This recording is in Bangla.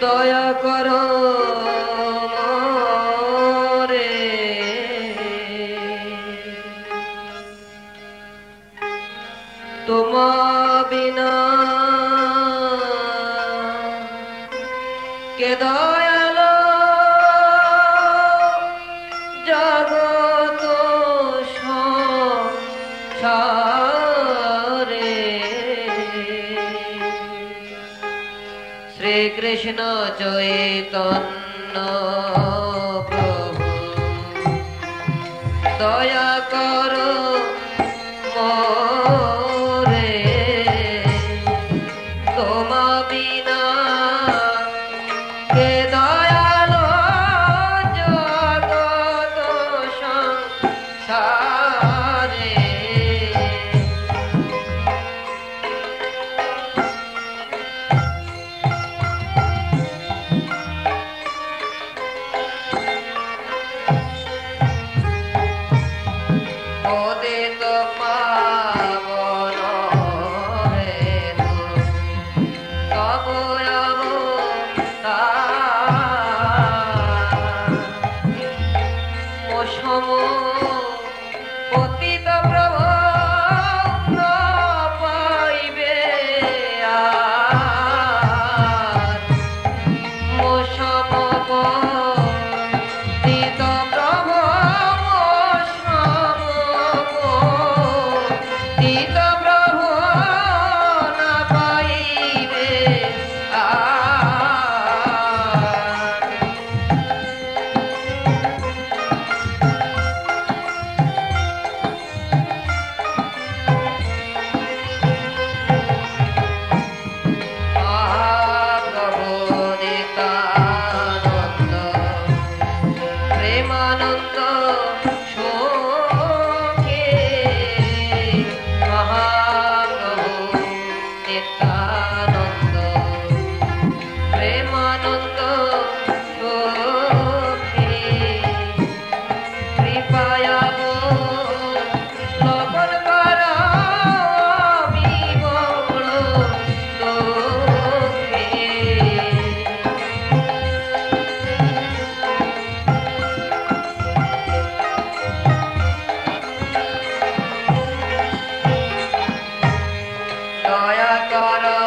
দয়া করো শ্রীকৃষ্ণ চৈতন্য। Para, para.